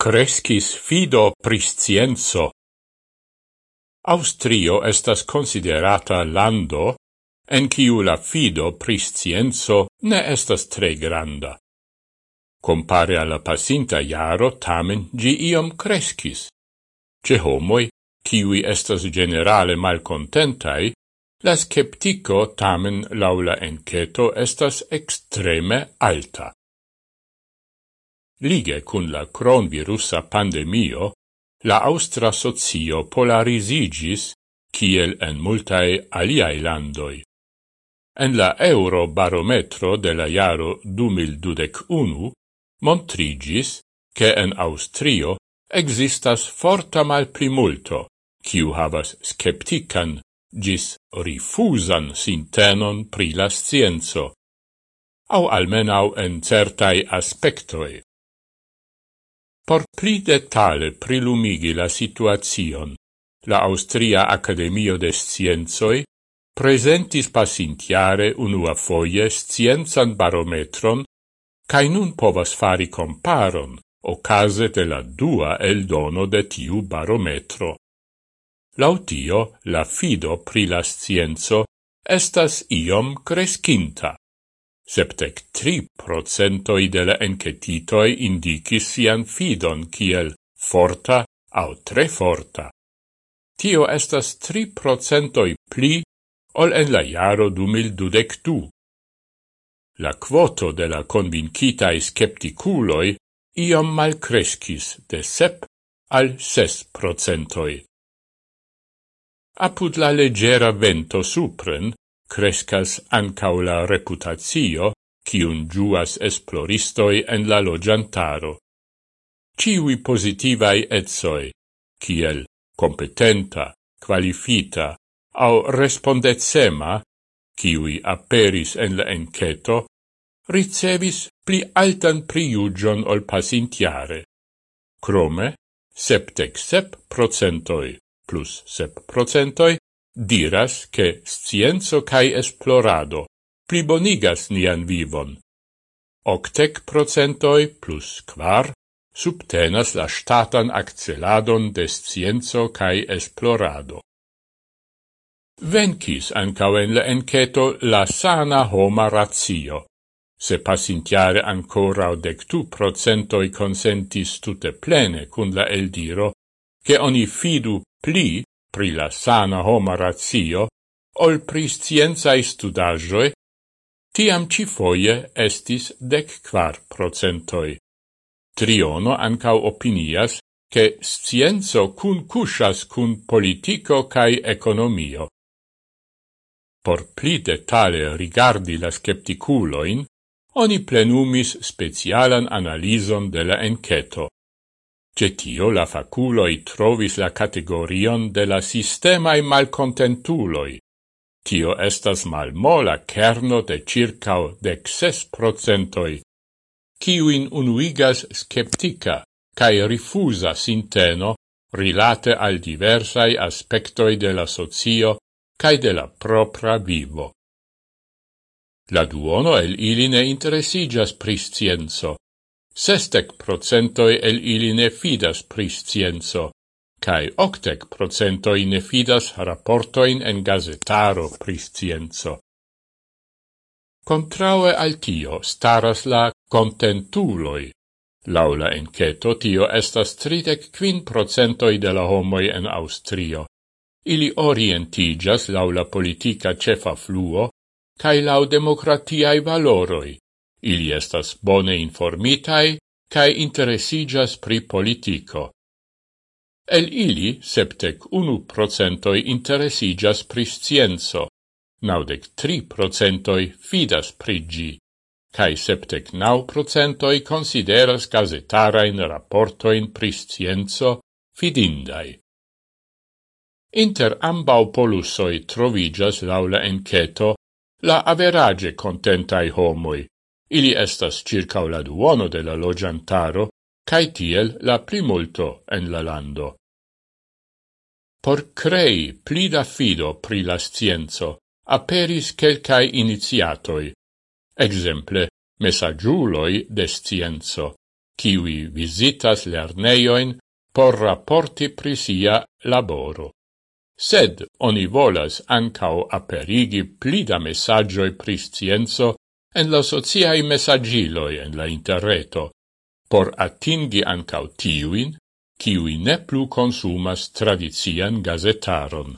Crescis fido priscienzo. Austrio estas considerata lando en kiu la fido priscienzo ne estas tre granda. Compare alla pasinta iaro tamen gi iom crescis. Ce homoi, kiwi estas generale malcontentai, la skeptico tamen laula enceto estas extreme alta. Lige cun la cronvirusa pandemio, la austra socio polarisigis kiel en multae aliae landoi. En la eurobarometro de la jaro 2021 montrigis che en Austrio existas forta malplimulto, kiu havas skeptican gis rifusan sintenon pri la scienzo, au almenau en certai aspectoi. Por pli detale prilumigi la situazion, la Austria Academio de Scienzoi presentis pasintiare unua foie scienzan barometron cae nun povas fari comparon ocase de la dua el dono de tiu barometro. Lautio, la fido pri la scienzo estas iom crescinta. Septec tri procentoi de la encetitoi indicis sian fidon kiel forta au tre forta. Tio estas tri procentoi pli ol en la jaro du mil dudec du. La quoto de la convincitae skepticuloi iom malcrescis de sep al ses procentoi. Apud la leggera vento supren, crescas ancau la reputatio, cium giuas esploristoi en la logiantaro. Ciui positivai etsoi, ciel competenta, qualifita, au respondetsema, ciui aperis en la enceto, ricevis pli altan priugion ol pasintiare. Crome, septec sep procentoi plus sep procentoi diras che scienzo cae esplorado plibonigas nian vivon. Octec procentoi plus quar subtenas la statan acceladon de scienzo cae esplorado. Vencis ancao en la enceto la sana homa ratio. Se pasintiare ancora o dectu procentoi consentis tutte plene cun la eldiro, che oni fidu pli pri la sana homa razio, ol pri scienzae studagioe, tiam ci foie estis dec quar procentoi. Triono ancau opinias che scienzo cun cusas cun politico cae economio. Por pli detale rigardi la skepticuloin, oni plenumis specialan analison de la. Ce tio la faculoi trovis la categorion de la sistemae malcontentuloi. Tio estas malmola kerno de circao dexes procentoi, ciuin unuigas skeptica cae rifusa sinteno rilate al diversai aspectoi de la socio cae de la propra vivo. La duono el ili ne interesigas pri scienzo, sestec procentoi el ili ne fidas pri scienzo, cae octec procentoi ne fidas rapportoin en gazetaro pri scienzo. Contraue al tio staras la contentuloi. Laula enceto tio estas tridec quin procentoi de la homoi en Austrio. Ili orientigas laula politica cefa fluo, cae lau democratiae valoroi, Ili estas bone informitai cae interesigas pri politico. El ili septec unu procentoi interesigas pri scienzo, naudec tri procentoi fidas prigi, cae septec nau procentoi consideras gazetarain rapportoin pri scienzo fidindai. Inter ambau polusoi trovigas laula enceto la average contentai homoi, Ili estas circa la duono de la logiantaro, cae tiel la primulto en la lando. Por crei pli da fido pri la scienzo, aperis quelcae iniziatoi, exemple messagiuloi de scienzo, kiwi visitas lerneioin por rapporti pri sia laboro. Sed oni volas ancao aperigi pli da messagioi pri scienzo en la sociai messagiloi en la interreto, por atingi ancau tiuin, kiui ne plu consumas tradizian gazetaron.